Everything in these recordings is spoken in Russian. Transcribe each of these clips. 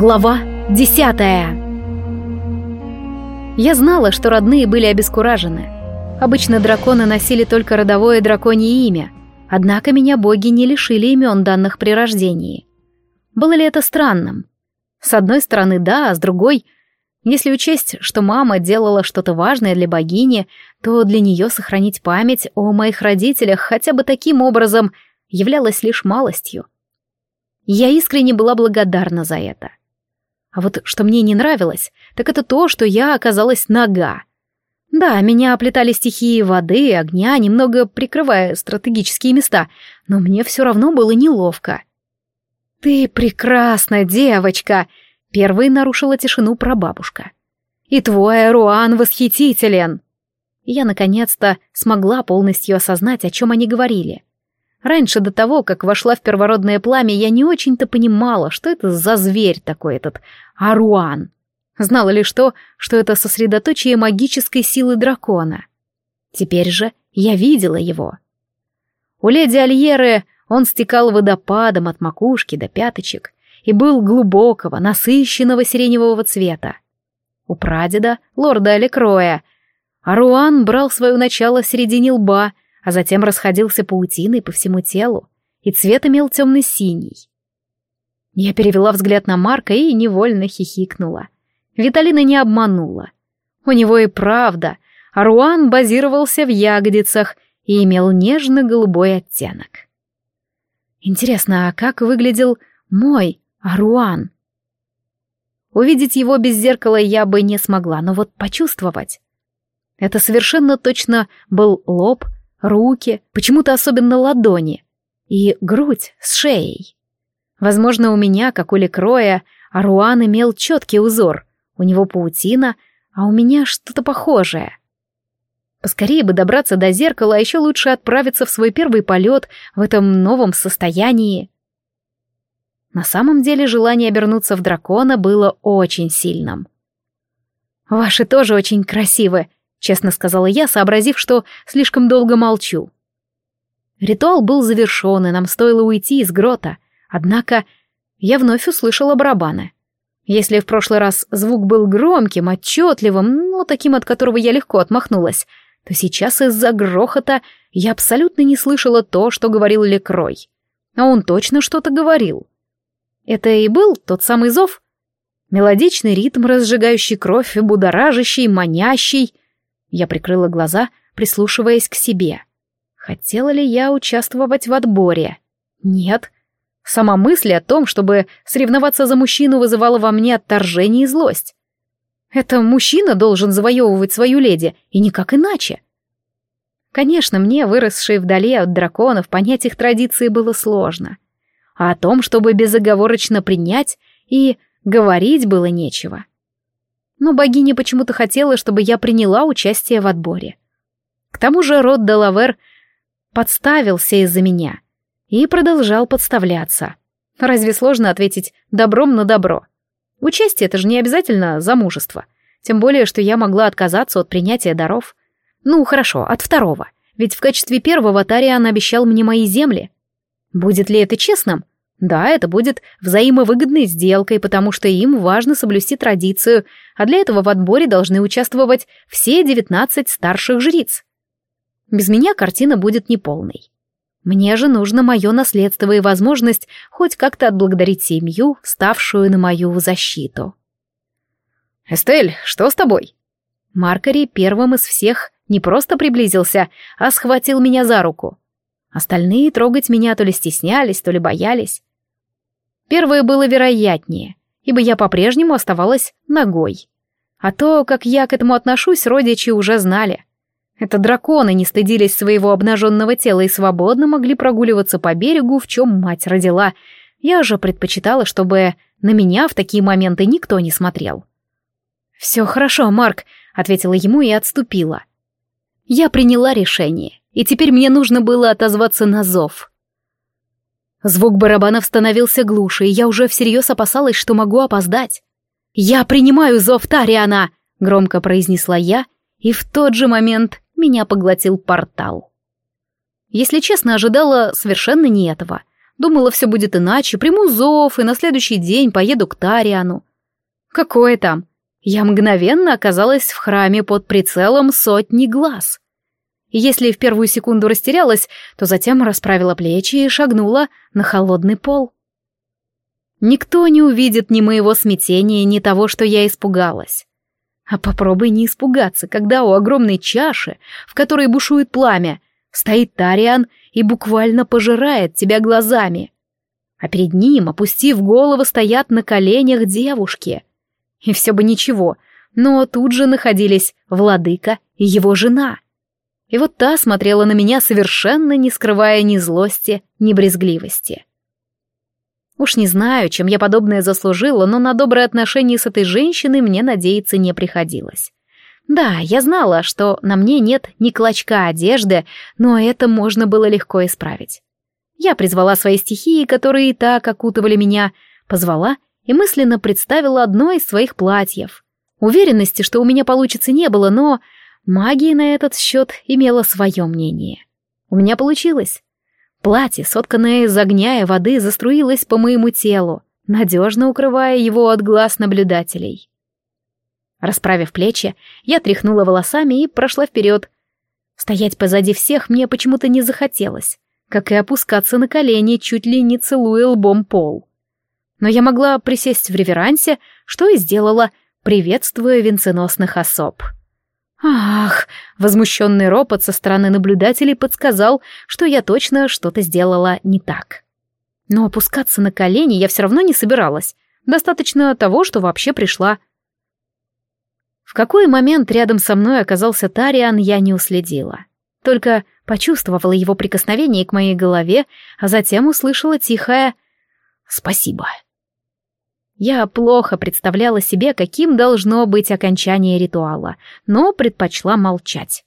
Глава десятая Я знала, что родные были обескуражены. Обычно драконы носили только родовое драконье имя, однако меня боги не лишили имен данных при рождении. Было ли это странным? С одной стороны, да, а с другой... Если учесть, что мама делала что-то важное для богини, то для нее сохранить память о моих родителях хотя бы таким образом являлось лишь малостью. Я искренне была благодарна за это. А вот что мне не нравилось, так это то, что я оказалась нога. Да, меня оплетали стихии воды и огня, немного прикрывая стратегические места, но мне все равно было неловко. «Ты прекрасная девочка!» — первой нарушила тишину прабабушка. «И твой Руан восхитителен!» Я, наконец-то, смогла полностью осознать, о чем они говорили. Раньше, до того, как вошла в первородное пламя, я не очень-то понимала, что это за зверь такой этот Аруан. Знала лишь то, что это сосредоточие магической силы дракона. Теперь же я видела его. У леди Альеры он стекал водопадом от макушки до пяточек и был глубокого, насыщенного сиреневого цвета. У прадеда, лорда Алекроя, Аруан брал свое начало в середине лба — а затем расходился паутиной по всему телу, и цвет имел темно-синий. Я перевела взгляд на Марка и невольно хихикнула. Виталина не обманула. У него и правда, Аруан базировался в ягодицах и имел нежно-голубой оттенок. Интересно, а как выглядел мой Аруан? Увидеть его без зеркала я бы не смогла, но вот почувствовать... Это совершенно точно был лоб руки, почему-то особенно ладони и грудь с шеей. Возможно, у меня, как у Лекроя, Аруан имел четкий узор, у него паутина, а у меня что-то похожее. Поскорее бы добраться до зеркала, а еще лучше отправиться в свой первый полет в этом новом состоянии. На самом деле желание обернуться в дракона было очень сильным. «Ваши тоже очень красивы», честно сказала я, сообразив, что слишком долго молчу. Ритуал был завершен, и нам стоило уйти из грота, однако я вновь услышала барабаны. Если в прошлый раз звук был громким, отчетливым, но таким, от которого я легко отмахнулась, то сейчас из-за грохота я абсолютно не слышала то, что говорил Лекрой. А он точно что-то говорил. Это и был тот самый зов? Мелодичный ритм, разжигающий кровь, будоражащий, манящий — я прикрыла глаза, прислушиваясь к себе. Хотела ли я участвовать в отборе? Нет. Сама мысль о том, чтобы соревноваться за мужчину, вызывала во мне отторжение и злость. Это мужчина должен завоевывать свою леди, и никак иначе. Конечно, мне, выросшей вдали от драконов, понять их традиции было сложно. А о том, чтобы безоговорочно принять, и говорить было нечего но богиня почему-то хотела, чтобы я приняла участие в отборе. К тому же род Делавер подставился из-за меня и продолжал подставляться. Разве сложно ответить добром на добро? Участие — это же не обязательно замужество. Тем более, что я могла отказаться от принятия даров. Ну, хорошо, от второго. Ведь в качестве первого Тариан обещал мне мои земли. Будет ли это честным? Да, это будет взаимовыгодной сделкой, потому что им важно соблюсти традицию, а для этого в отборе должны участвовать все девятнадцать старших жриц. Без меня картина будет неполной. Мне же нужно мое наследство и возможность хоть как-то отблагодарить семью, ставшую на мою защиту. «Эстель, что с тобой?» Маркари первым из всех не просто приблизился, а схватил меня за руку. Остальные трогать меня то ли стеснялись, то ли боялись. Первое было вероятнее, ибо я по-прежнему оставалась ногой. А то, как я к этому отношусь, родичи уже знали. Это драконы не стыдились своего обнаженного тела и свободно могли прогуливаться по берегу, в чем мать родила. Я же предпочитала, чтобы на меня в такие моменты никто не смотрел. «Все хорошо, Марк», — ответила ему и отступила. Я приняла решение, и теперь мне нужно было отозваться на зов. Звук барабанов становился глуше, и я уже всерьез опасалась, что могу опоздать. «Я принимаю зов Тариана!» — громко произнесла я, и в тот же момент меня поглотил портал. Если честно, ожидала совершенно не этого, Думала, все будет иначе, приму зов и на следующий день поеду к Тариану. Какое там? Я мгновенно оказалась в храме под прицелом сотни глаз. Если в первую секунду растерялась, то затем расправила плечи и шагнула на холодный пол. Никто не увидит ни моего смятения, ни того, что я испугалась. А попробуй не испугаться, когда у огромной чаши, в которой бушует пламя, стоит Тариан и буквально пожирает тебя глазами. А перед ним, опустив голову, стоят на коленях девушки. И все бы ничего, но тут же находились владыка и его жена. И вот та смотрела на меня, совершенно не скрывая ни злости, ни брезгливости. Уж не знаю, чем я подобное заслужила, но на доброе отношение с этой женщиной мне надеяться не приходилось. Да, я знала, что на мне нет ни клочка одежды, но это можно было легко исправить. Я призвала свои стихии, которые и так окутывали меня, позвала и мысленно представила одно из своих платьев. Уверенности, что у меня получится, не было, но магия на этот счет имела свое мнение. У меня получилось. Платье, сотканное из огня и воды, заструилось по моему телу, надежно укрывая его от глаз наблюдателей. Расправив плечи, я тряхнула волосами и прошла вперед. Стоять позади всех мне почему-то не захотелось, как и опускаться на колени, чуть ли не целуя лбом пол. Но я могла присесть в реверансе, что и сделала, приветствуя венценосных особ. «Ах!» — возмущенный ропот со стороны наблюдателей подсказал, что я точно что-то сделала не так. Но опускаться на колени я все равно не собиралась. Достаточно того, что вообще пришла. В какой момент рядом со мной оказался Тариан, я не уследила. Только почувствовала его прикосновение к моей голове, а затем услышала тихое «Спасибо». Я плохо представляла себе, каким должно быть окончание ритуала, но предпочла молчать.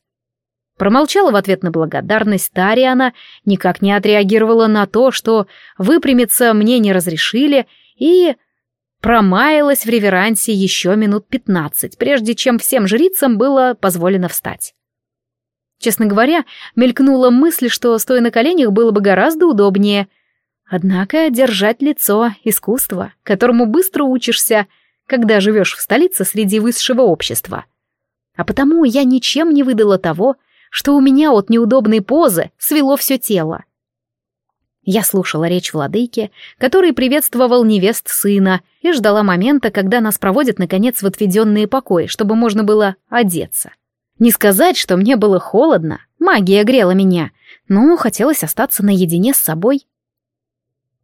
Промолчала в ответ на благодарность Тариана, никак не отреагировала на то, что выпрямиться мне не разрешили, и промаялась в реверансе еще минут пятнадцать, прежде чем всем жрицам было позволено встать. Честно говоря, мелькнула мысль, что, стоя на коленях, было бы гораздо удобнее. Однако держать лицо — искусство, которому быстро учишься, когда живешь в столице среди высшего общества. А потому я ничем не выдала того, что у меня от неудобной позы свело все тело. Я слушала речь владыки, который приветствовал невест сына, и ждала момента, когда нас проводят, наконец, в отведенные покои, чтобы можно было одеться. Не сказать, что мне было холодно, магия грела меня, но хотелось остаться наедине с собой.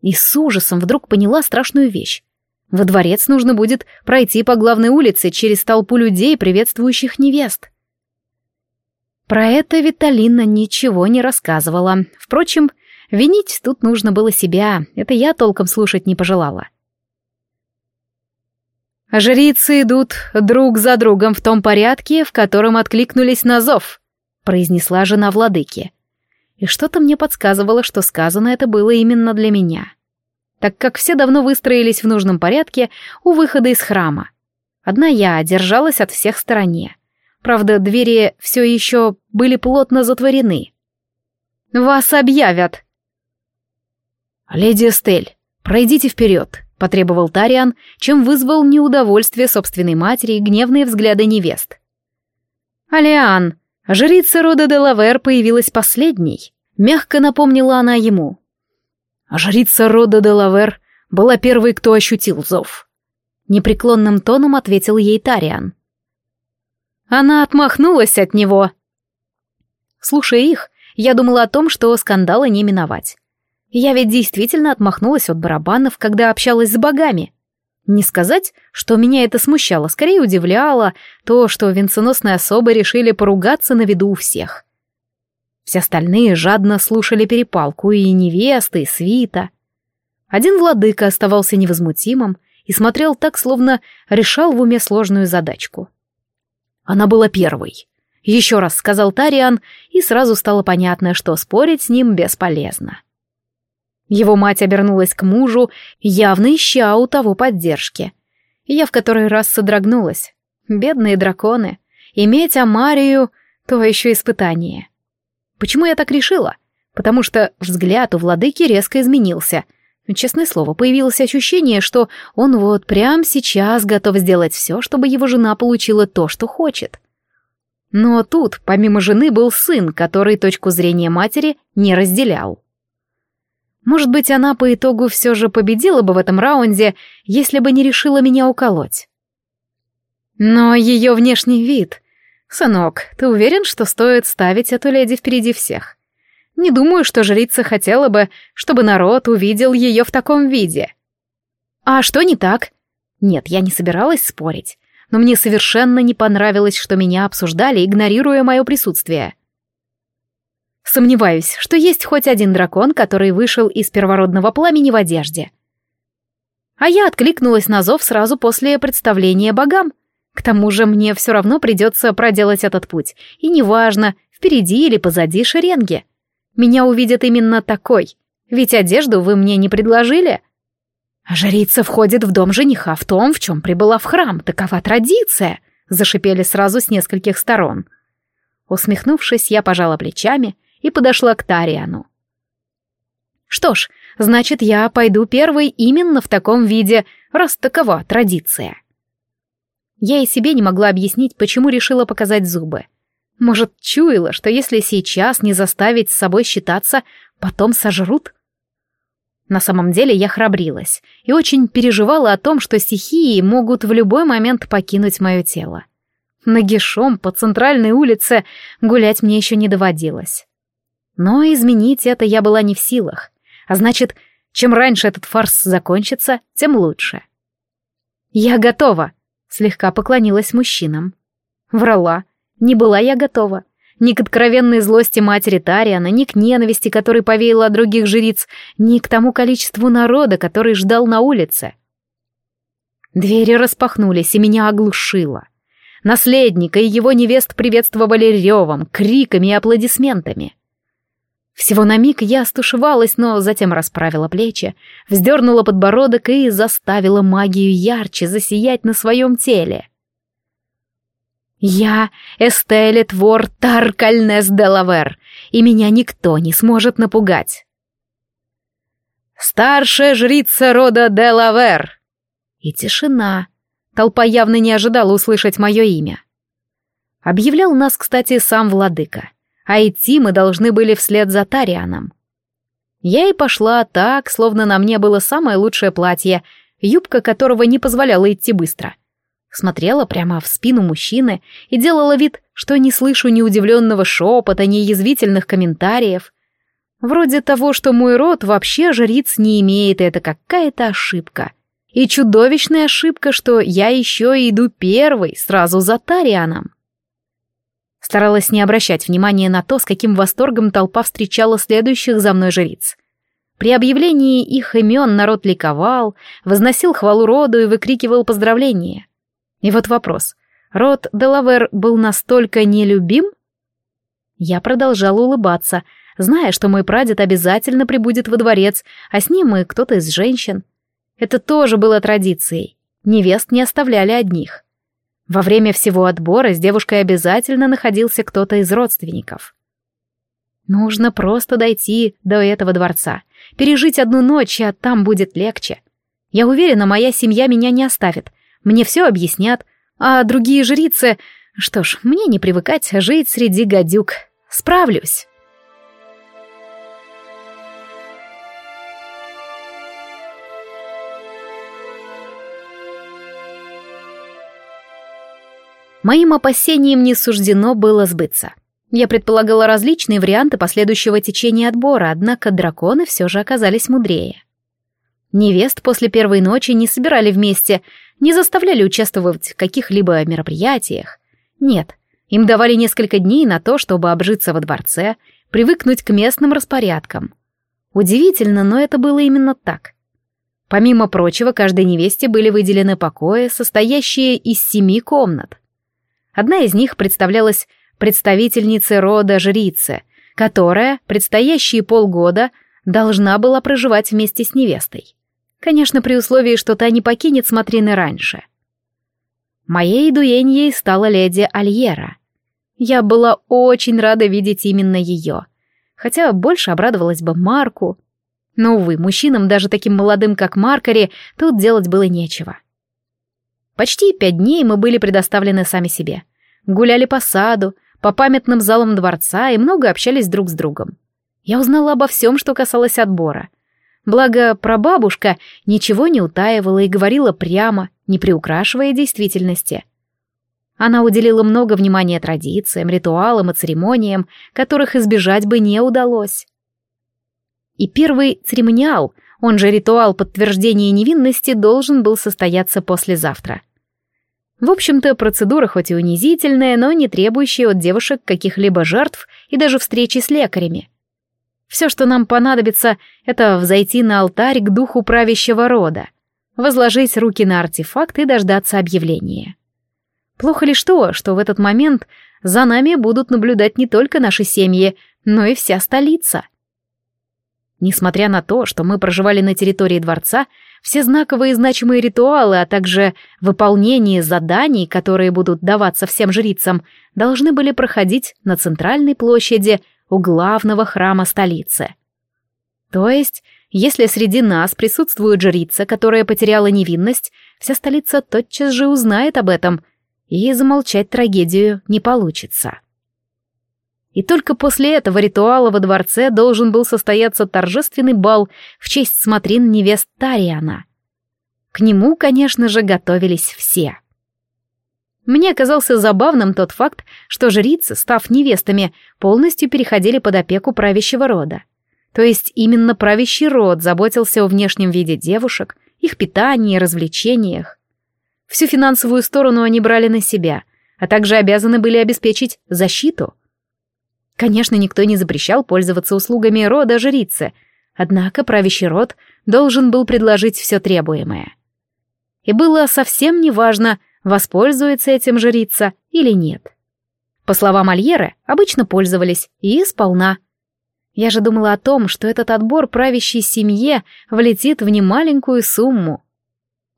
И с ужасом вдруг поняла страшную вещь. Во дворец нужно будет пройти по главной улице через толпу людей, приветствующих невест. Про это Виталина ничего не рассказывала. Впрочем, Винить тут нужно было себя, это я толком слушать не пожелала. «Жрицы идут друг за другом в том порядке, в котором откликнулись на зов», произнесла жена владыки. И что-то мне подсказывало, что сказано это было именно для меня. Так как все давно выстроились в нужном порядке у выхода из храма. Одна я держалась от всех стороне. Правда, двери все еще были плотно затворены. «Вас объявят!» «Леди Эстель, пройдите вперед», — потребовал Тариан, чем вызвал неудовольствие собственной матери и гневные взгляды невест. «Алиан, жрица рода Делавер появилась последней», — мягко напомнила она ему. «Жрица рода Делавер была первой, кто ощутил зов», — непреклонным тоном ответил ей Тариан. Она отмахнулась от него. Слушая их, я думала о том, что скандала не миновать. Я ведь действительно отмахнулась от барабанов, когда общалась с богами. Не сказать, что меня это смущало, скорее удивляло то, что венценосные особы решили поругаться на виду у всех. Все остальные жадно слушали перепалку, и невесты, и свита. Один владыка оставался невозмутимым и смотрел так, словно решал в уме сложную задачку. Она была первой. Еще раз сказал Тариан, и сразу стало понятно, что спорить с ним бесполезно. Его мать обернулась к мужу, явно ища у того поддержки. Я в который раз содрогнулась. Бедные драконы. Иметь Амарию — то еще испытание. Почему я так решила? потому что взгляд у владыки резко изменился. Честное слово, появилось ощущение, что он вот прямо сейчас готов сделать все, чтобы его жена получила то, что хочет. Но тут, помимо жены, был сын, который точку зрения матери не разделял. Может быть, она по итогу все же победила бы в этом раунде, если бы не решила меня уколоть. Но ее внешний вид... Сынок, ты уверен, что стоит ставить эту леди впереди всех? Не думаю, что жрица хотела бы, чтобы народ увидел ее в таком виде. А что не так? Нет, я не собиралась спорить, но мне совершенно не понравилось, что меня обсуждали, игнорируя мое присутствие. Сомневаюсь, что есть хоть один дракон, который вышел из первородного пламени в одежде. А я откликнулась на зов сразу после представления богам. К тому же мне все равно придется проделать этот путь, и неважно, впереди или позади шеренги. Меня увидят именно такой, ведь одежду вы мне не предложили. Жрица входит в дом жениха в том, в чем прибыла в храм, такова традиция, зашипели сразу с нескольких сторон. Усмехнувшись, я пожала плечами и подошла к Тариану. Что ж, значит, я пойду первой именно в таком виде, раз такова традиция. Я и себе не могла объяснить, почему решила показать зубы. Может, чуяла, что если сейчас не заставить с собой считаться, потом сожрут? На самом деле я храбрилась и очень переживала о том, что стихии могут в любой момент покинуть мое тело. Нагишом по центральной улице гулять мне еще не доводилось. Но изменить это я была не в силах. А значит, чем раньше этот фарс закончится, тем лучше. «Я готова», Слегка поклонилась мужчинам. Врала. Не была я готова. Ни к откровенной злости матери Тариана, ни к ненависти, которой повеяла от других жриц, ни к тому количеству народа, который ждал на улице. Двери распахнулись, и меня оглушило. Наследника и его невест приветствовали ревом, криками и аплодисментами. Всего на миг я стушевалась, но затем расправила плечи, вздернула подбородок и заставила магию ярче засиять на своем теле. «Я Эстеле Твор Таркальнес Делавер, и меня никто не сможет напугать». «Старшая жрица рода Делавер!» И тишина. Толпа явно не ожидала услышать мое имя. Объявлял нас, кстати, сам владыка а идти мы должны были вслед за Тарианом. Я и пошла так, словно на мне было самое лучшее платье, юбка которого не позволяла идти быстро. Смотрела прямо в спину мужчины и делала вид, что не слышу ни удивленного шепота, ни язвительных комментариев. Вроде того, что мой род вообще жриц не имеет, это какая-то ошибка. И чудовищная ошибка, что я еще иду первой, сразу за Тарианом. Старалась не обращать внимания на то, с каким восторгом толпа встречала следующих за мной жриц. При объявлении их имен народ ликовал, возносил хвалу роду и выкрикивал поздравления. И вот вопрос. Род Делавер был настолько нелюбим? Я продолжала улыбаться, зная, что мой прадед обязательно прибудет во дворец, а с ним и кто-то из женщин. Это тоже было традицией. Невест не оставляли одних. Во время всего отбора с девушкой обязательно находился кто-то из родственников. Нужно просто дойти до этого дворца, пережить одну ночь, а там будет легче. Я уверена, моя семья меня не оставит. Мне все объяснят, а другие жрицы... Что ж, мне не привыкать жить среди гадюк. Справлюсь. Моим опасениям не суждено было сбыться. Я предполагала различные варианты последующего течения отбора, однако драконы все же оказались мудрее. Невест после первой ночи не собирали вместе, не заставляли участвовать в каких-либо мероприятиях. Нет, им давали несколько дней на то, чтобы обжиться во дворце, привыкнуть к местным распорядкам. Удивительно, но это было именно так. Помимо прочего, каждой невесте были выделены покои, состоящие из семи комнат. Одна из них представлялась представительницей рода жрицы, которая предстоящие полгода должна была проживать вместе с невестой. Конечно, при условии, что та не покинет смотрины раньше. Моей дуэньей стала леди Альера. Я была очень рада видеть именно ее. хотя больше обрадовалась бы Марку. Но, увы, мужчинам, даже таким молодым, как Маркари, тут делать было нечего. Почти пять дней мы были предоставлены сами себе. Гуляли по саду, по памятным залам дворца и много общались друг с другом. Я узнала обо всем, что касалось отбора. Благо, прабабушка ничего не утаивала и говорила прямо, не приукрашивая действительности. Она уделила много внимания традициям, ритуалам и церемониям, которых избежать бы не удалось. И первый церемониал, он же ритуал подтверждения невинности, должен был состояться послезавтра. В общем-то, процедура хоть и унизительная, но не требующая от девушек каких-либо жертв и даже встречи с лекарями. Все, что нам понадобится, это взойти на алтарь к духу правящего рода, возложить руки на артефакт и дождаться объявления. Плохо ли что, что в этот момент за нами будут наблюдать не только наши семьи, но и вся столица. Несмотря на то, что мы проживали на территории дворца, все знаковые и значимые ритуалы, а также выполнение заданий, которые будут даваться всем жрицам, должны были проходить на центральной площади у главного храма столицы. То есть, если среди нас присутствует жрица, которая потеряла невинность, вся столица тотчас же узнает об этом, и замолчать трагедию не получится. И только после этого ритуала во дворце должен был состояться торжественный бал в честь смотрин невест Тариана. К нему, конечно же, готовились все. Мне оказался забавным тот факт, что жрицы, став невестами, полностью переходили под опеку правящего рода. То есть именно правящий род заботился о внешнем виде девушек, их питании развлечениях. Всю финансовую сторону они брали на себя, а также обязаны были обеспечить защиту — Конечно, никто не запрещал пользоваться услугами рода жрицы, однако правящий род должен был предложить все требуемое. И было совсем неважно, воспользуется этим жрица или нет. По словам Альеры, обычно пользовались, и сполна. Я же думала о том, что этот отбор правящей семье влетит в немаленькую сумму.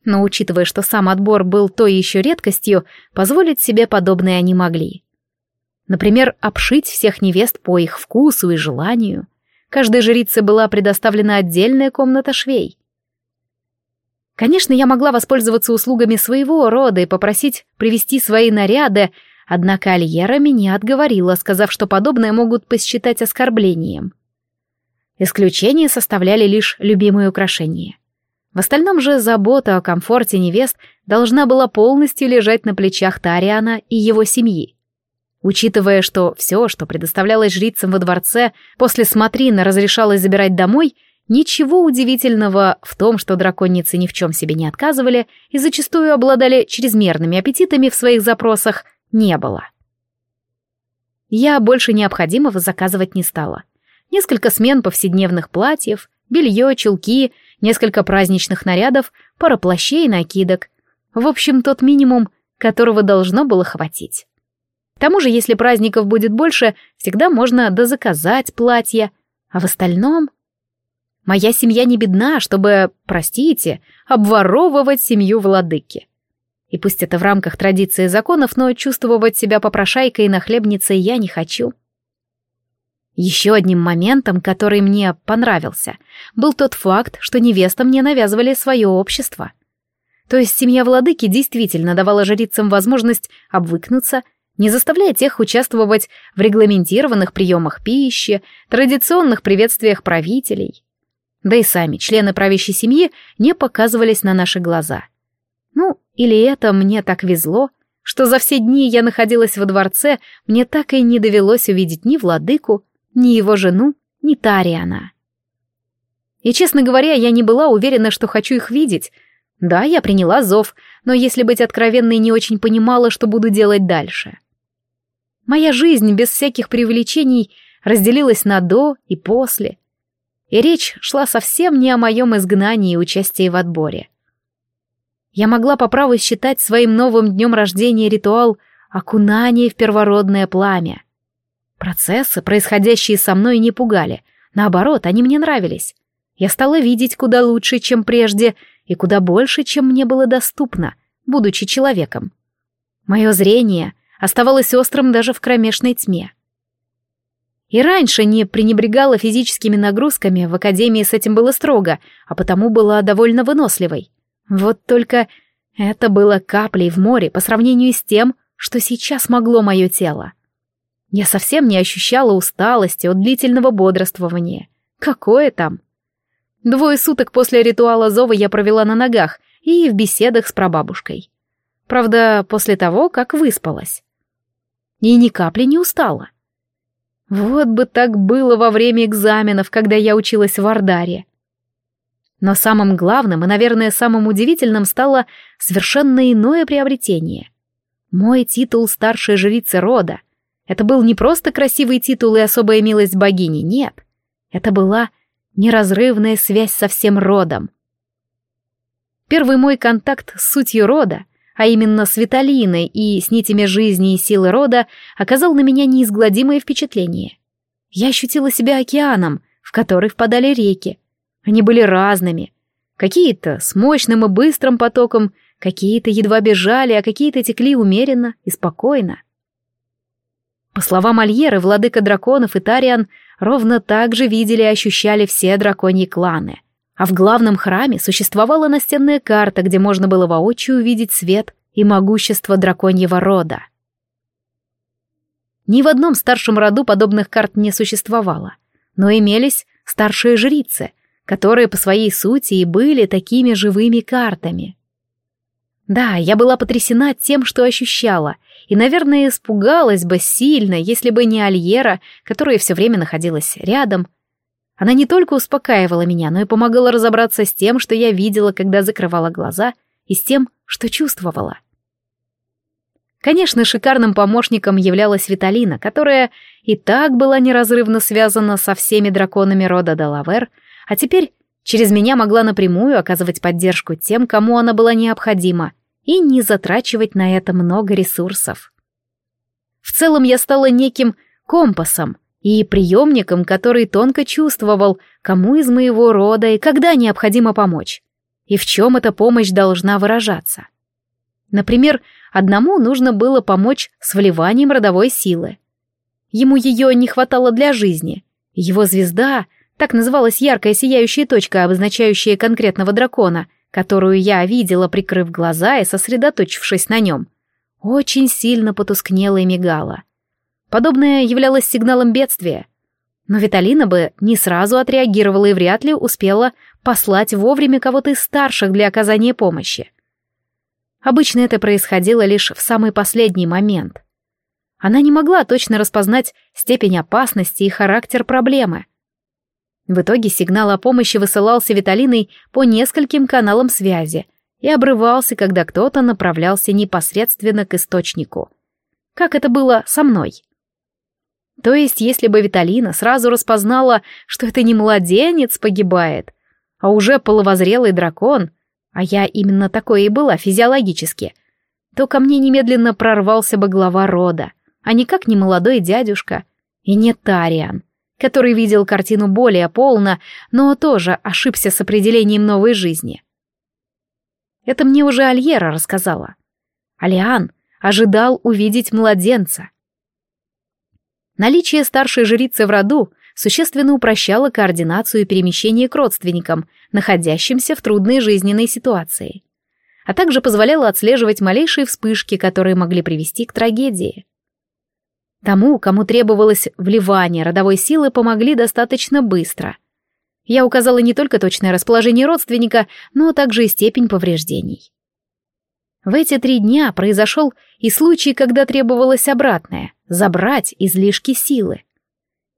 Но учитывая, что сам отбор был той еще редкостью, позволить себе подобное они могли. Например, обшить всех невест по их вкусу и желанию. Каждой жрице была предоставлена отдельная комната швей. Конечно, я могла воспользоваться услугами своего рода и попросить привезти свои наряды, однако Альера меня отговорила, сказав, что подобное могут посчитать оскорблением. Исключение составляли лишь любимые украшения. В остальном же забота о комфорте невест должна была полностью лежать на плечах Тариана и его семьи. Учитывая, что все, что предоставлялось жрицам во дворце, после смотрины разрешалось забирать домой, ничего удивительного в том, что драконицы ни в чем себе не отказывали и зачастую обладали чрезмерными аппетитами в своих запросах, не было. Я больше необходимого заказывать не стала. Несколько смен повседневных платьев, белье, чулки, несколько праздничных нарядов, пара плащей и накидок. В общем, тот минимум, которого должно было хватить. Тому же, если праздников будет больше, всегда можно дозаказать платье. А в остальном... Моя семья не бедна, чтобы, простите, обворовывать семью владыки. И пусть это в рамках традиции и законов, но чувствовать себя попрошайкой и нахлебницей я не хочу. Еще одним моментом, который мне понравился, был тот факт, что невестам мне навязывали свое общество. То есть семья владыки действительно давала жрицам возможность обвыкнуться не заставляя тех участвовать в регламентированных приемах пищи, традиционных приветствиях правителей. Да и сами члены правящей семьи не показывались на наши глаза. Ну, или это мне так везло, что за все дни я находилась во дворце, мне так и не довелось увидеть ни владыку, ни его жену, ни Тариана. И, честно говоря, я не была уверена, что хочу их видеть. Да, я приняла зов, но, если быть откровенной, не очень понимала, что буду делать дальше. Моя жизнь без всяких преувеличений разделилась на «до» и «после». И речь шла совсем не о моем изгнании и участии в отборе. Я могла по праву считать своим новым днем рождения ритуал окунания в первородное пламя. Процессы, происходящие со мной, не пугали. Наоборот, они мне нравились. Я стала видеть куда лучше, чем прежде, и куда больше, чем мне было доступно, будучи человеком. Мое зрение, оставалось острым даже в кромешной тьме. И раньше не пренебрегала физическими нагрузками, в академии с этим было строго, а потому была довольно выносливой. Вот только это было каплей в море по сравнению с тем, что сейчас могло мое тело. Я совсем не ощущала усталости от длительного бодрствования. Какое там? Двое суток после ритуала зова я провела на ногах и в беседах с прабабушкой. Правда, после того, как выспалась. И ни капли не устала. Вот бы так было во время экзаменов, когда я училась в Ардаре. Но самым главным и, наверное, самым удивительным стало совершенно иное приобретение. Мой титул старшей жрицы рода. Это был не просто красивый титул и особая милость богини, нет. Это была неразрывная связь со всем родом. Первый мой контакт с сутью рода, а именно с Виталиной и с нитями жизни и силы рода, оказал на меня неизгладимое впечатление. Я ощутила себя океаном, в который впадали реки. Они были разными. Какие-то с мощным и быстрым потоком, какие-то едва бежали, а какие-то текли умеренно и спокойно. По словам Альеры, владыка драконов и Тариан ровно так же видели и ощущали все драконьи кланы — а в главном храме существовала настенная карта, где можно было воочию увидеть свет и могущество драконьего рода. Ни в одном старшем роду подобных карт не существовало, но имелись старшие жрицы, которые по своей сути и были такими живыми картами. Да, я была потрясена тем, что ощущала, и, наверное, испугалась бы сильно, если бы не Альера, которая все время находилась рядом, она не только успокаивала меня, но и помогала разобраться с тем, что я видела, когда закрывала глаза, и с тем, что чувствовала. Конечно, шикарным помощником являлась Виталина, которая и так была неразрывно связана со всеми драконами рода Далавер, а теперь через меня могла напрямую оказывать поддержку тем, кому она была необходима, и не затрачивать на это много ресурсов. В целом я стала неким компасом — и приемником, который тонко чувствовал, кому из моего рода и когда необходимо помочь, и в чем эта помощь должна выражаться. Например, одному нужно было помочь с вливанием родовой силы. Ему ее не хватало для жизни. Его звезда, так называлась яркая сияющая точка, обозначающая конкретного дракона, которую я видела, прикрыв глаза и сосредоточившись на нем, очень сильно потускнела и мигала. Подобное являлось сигналом бедствия. Но Виталина бы не сразу отреагировала и вряд ли успела послать вовремя кого-то из старших для оказания помощи. Обычно это происходило лишь в самый последний момент. Она не могла точно распознать степень опасности и характер проблемы. В итоге сигнал о помощи высылался Виталиной по нескольким каналам связи и обрывался, когда кто-то направлялся непосредственно к источнику. Как это было со мной. То есть, если бы Виталина сразу распознала, что это не младенец погибает, а уже половозрелый дракон, а я именно такой и была физиологически, то ко мне немедленно прорвался бы глава рода, а никак не молодой дядюшка, и не Тариан, который видел картину более полно, но тоже ошибся с определением новой жизни. Это мне уже Альера рассказала. Алиан ожидал увидеть младенца — Наличие старшей жрицы в роду существенно упрощало координацию и перемещение к родственникам, находящимся в трудной жизненной ситуации, а также позволяло отслеживать малейшие вспышки, которые могли привести к трагедии. Тому, кому требовалось вливание родовой силы, помогли достаточно быстро. Я указала не только точное расположение родственника, но также и степень повреждений. В эти три дня произошел и случай, когда требовалось обратное — забрать излишки силы.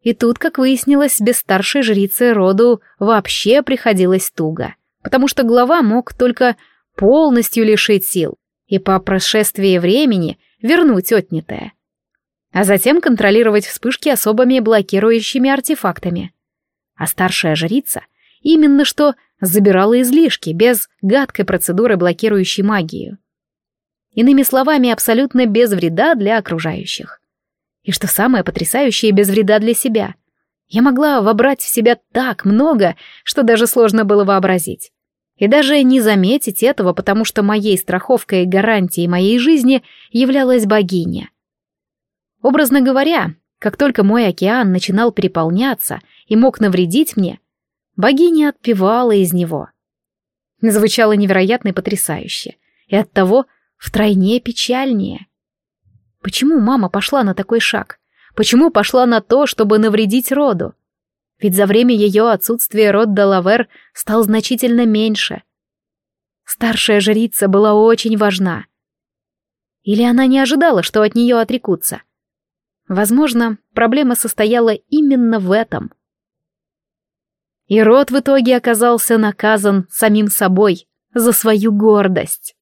И тут, как выяснилось, без старшей жрицы роду вообще приходилось туго, потому что глава мог только полностью лишить сил и по прошествии времени вернуть отнятое, а затем контролировать вспышки особыми блокирующими артефактами. А старшая жрица именно что забирала излишки без гадкой процедуры, блокирующей магию. Иными словами, абсолютно без вреда для окружающих. И что самое потрясающее, без вреда для себя. Я могла вобрать в себя так много, что даже сложно было вообразить. И даже не заметить этого, потому что моей страховкой и гарантией моей жизни являлась богиня. Образно говоря, Как только мой океан начинал переполняться и мог навредить мне, богиня отпевала из него. Звучало невероятно и потрясающе, и оттого втройне печальнее. Почему мама пошла на такой шаг? Почему пошла на то, чтобы навредить роду? Ведь за время ее отсутствия род Делавер стал значительно меньше. Старшая жрица была очень важна. Или она не ожидала, что от нее отрекутся? Возможно, проблема состояла именно в этом. И род в итоге оказался наказан самим собой за свою гордость.